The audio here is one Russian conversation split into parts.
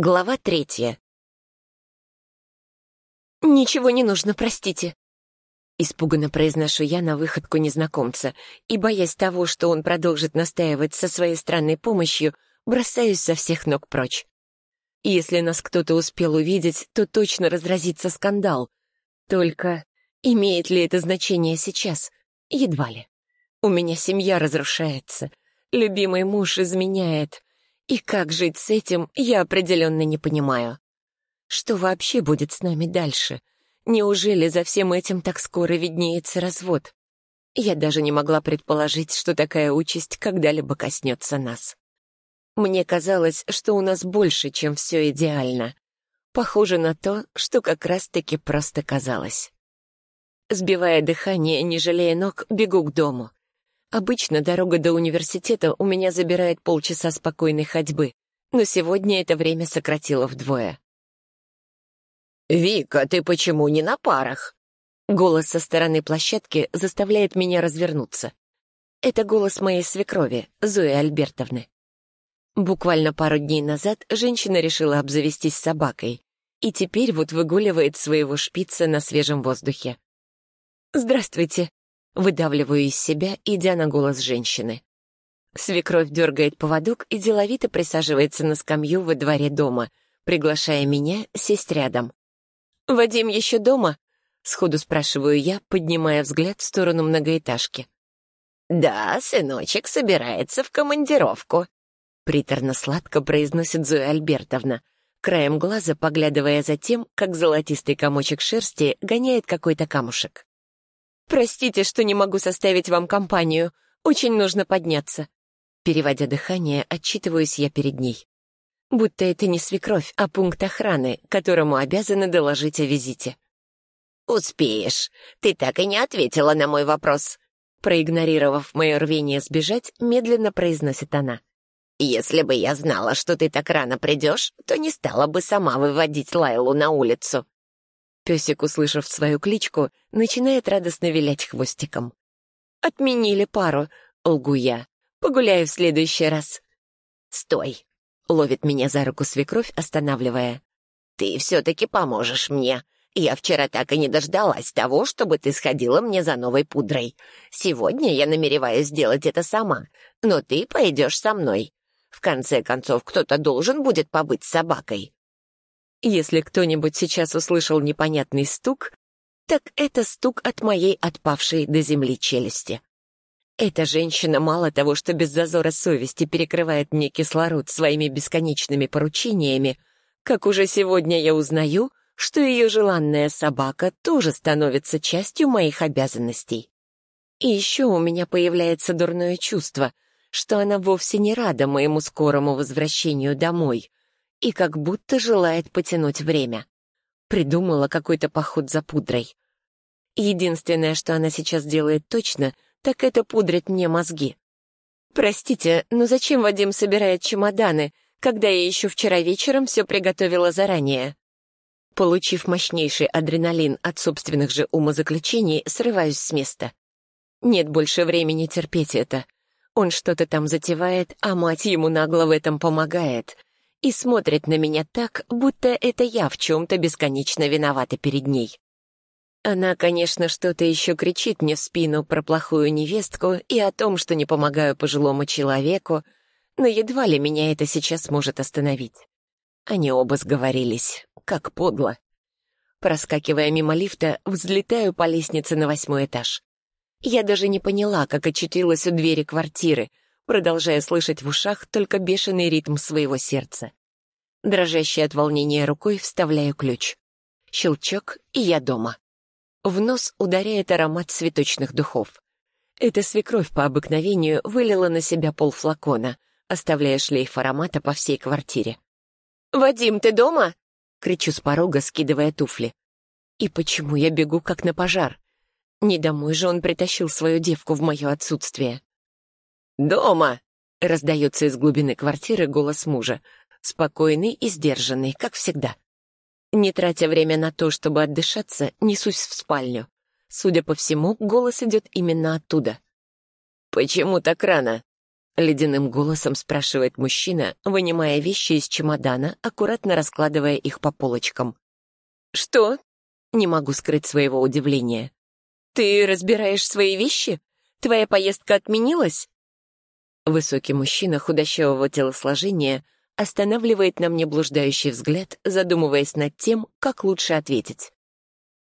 Глава третья. «Ничего не нужно, простите», — испуганно произношу я на выходку незнакомца, и, боясь того, что он продолжит настаивать со своей странной помощью, бросаюсь со всех ног прочь. Если нас кто-то успел увидеть, то точно разразится скандал. Только имеет ли это значение сейчас? Едва ли. У меня семья разрушается. Любимый муж изменяет. И как жить с этим, я определенно не понимаю. Что вообще будет с нами дальше? Неужели за всем этим так скоро виднеется развод? Я даже не могла предположить, что такая участь когда-либо коснется нас. Мне казалось, что у нас больше, чем все идеально. Похоже на то, что как раз-таки просто казалось. Сбивая дыхание, не жалея ног, бегу к дому. Обычно дорога до университета у меня забирает полчаса спокойной ходьбы, но сегодня это время сократило вдвое. «Вика, ты почему не на парах?» Голос со стороны площадки заставляет меня развернуться. Это голос моей свекрови, Зои Альбертовны. Буквально пару дней назад женщина решила обзавестись собакой, и теперь вот выгуливает своего шпица на свежем воздухе. «Здравствуйте», Выдавливаю из себя, идя на голос женщины. Свекровь дергает поводок и деловито присаживается на скамью во дворе дома, приглашая меня сесть рядом. «Вадим еще дома?» — сходу спрашиваю я, поднимая взгляд в сторону многоэтажки. «Да, сыночек собирается в командировку», — приторно-сладко произносит Зоя Альбертовна, краем глаза поглядывая за тем, как золотистый комочек шерсти гоняет какой-то камушек. «Простите, что не могу составить вам компанию. Очень нужно подняться». Переводя дыхание, отчитываюсь я перед ней. Будто это не свекровь, а пункт охраны, которому обязаны доложить о визите. «Успеешь. Ты так и не ответила на мой вопрос». Проигнорировав мое рвение сбежать, медленно произносит она. «Если бы я знала, что ты так рано придешь, то не стала бы сама выводить Лайлу на улицу». Песик, услышав свою кличку, начинает радостно вилять хвостиком. «Отменили пару», — лгу я. «Погуляю в следующий раз». «Стой!» — ловит меня за руку свекровь, останавливая. «Ты все-таки поможешь мне. Я вчера так и не дождалась того, чтобы ты сходила мне за новой пудрой. Сегодня я намереваюсь сделать это сама, но ты пойдешь со мной. В конце концов, кто-то должен будет побыть с собакой». Если кто-нибудь сейчас услышал непонятный стук, так это стук от моей отпавшей до земли челюсти. Эта женщина мало того, что без зазора совести перекрывает мне кислород своими бесконечными поручениями, как уже сегодня я узнаю, что ее желанная собака тоже становится частью моих обязанностей. И еще у меня появляется дурное чувство, что она вовсе не рада моему скорому возвращению домой, и как будто желает потянуть время. Придумала какой-то поход за пудрой. Единственное, что она сейчас делает точно, так это пудрит мне мозги. Простите, но зачем Вадим собирает чемоданы, когда я еще вчера вечером все приготовила заранее? Получив мощнейший адреналин от собственных же умозаключений, срываюсь с места. Нет больше времени терпеть это. Он что-то там затевает, а мать ему нагло в этом помогает и смотрит на меня так, будто это я в чем-то бесконечно виновата перед ней. Она, конечно, что-то еще кричит мне в спину про плохую невестку и о том, что не помогаю пожилому человеку, но едва ли меня это сейчас может остановить. Они оба сговорились. Как подло. Проскакивая мимо лифта, взлетаю по лестнице на восьмой этаж. Я даже не поняла, как очутилась у двери квартиры — продолжая слышать в ушах только бешеный ритм своего сердца. Дрожащей от волнения рукой вставляю ключ. Щелчок, и я дома. В нос ударяет аромат цветочных духов. Эта свекровь по обыкновению вылила на себя полфлакона, оставляя шлейф аромата по всей квартире. «Вадим, ты дома?» — кричу с порога, скидывая туфли. И почему я бегу, как на пожар? Не домой же он притащил свою девку в мое отсутствие. «Дома!» — раздается из глубины квартиры голос мужа, спокойный и сдержанный, как всегда. Не тратя время на то, чтобы отдышаться, несусь в спальню. Судя по всему, голос идет именно оттуда. «Почему так рано?» Ледяным голосом спрашивает мужчина, вынимая вещи из чемодана, аккуратно раскладывая их по полочкам. «Что?» Не могу скрыть своего удивления. «Ты разбираешь свои вещи? Твоя поездка отменилась?» Высокий мужчина худощавого телосложения останавливает на мне блуждающий взгляд, задумываясь над тем, как лучше ответить.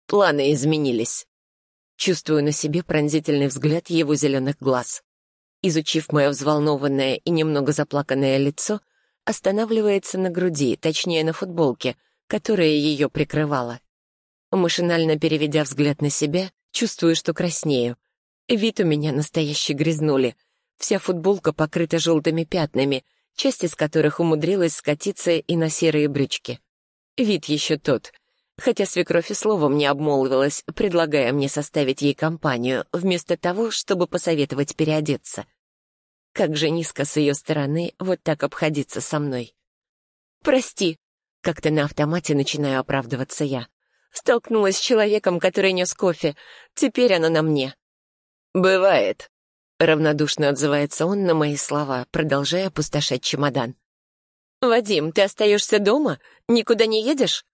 Планы изменились. Чувствую на себе пронзительный взгляд его зеленых глаз. Изучив мое взволнованное и немного заплаканное лицо, останавливается на груди, точнее на футболке, которая ее прикрывала. Машинально переведя взгляд на себя, чувствую, что краснею. Вид у меня настоящий грязнули. Вся футболка покрыта желтыми пятнами, часть из которых умудрилась скатиться и на серые брючки. Вид еще тот. Хотя свекровь и словом не обмолвилась, предлагая мне составить ей компанию, вместо того, чтобы посоветовать переодеться. Как же низко с ее стороны вот так обходиться со мной. «Прости», — как-то на автомате начинаю оправдываться я. Столкнулась с человеком, который нес кофе. Теперь оно на мне. «Бывает», — равнодушно отзывается он на мои слова, продолжая опустошать чемодан. «Вадим, ты остаешься дома? Никуда не едешь?»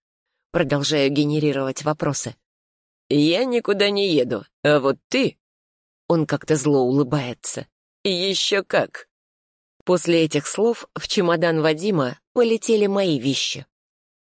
Продолжаю генерировать вопросы. «Я никуда не еду, а вот ты...» Он как-то зло улыбается. «Еще как!» После этих слов в чемодан Вадима полетели мои вещи.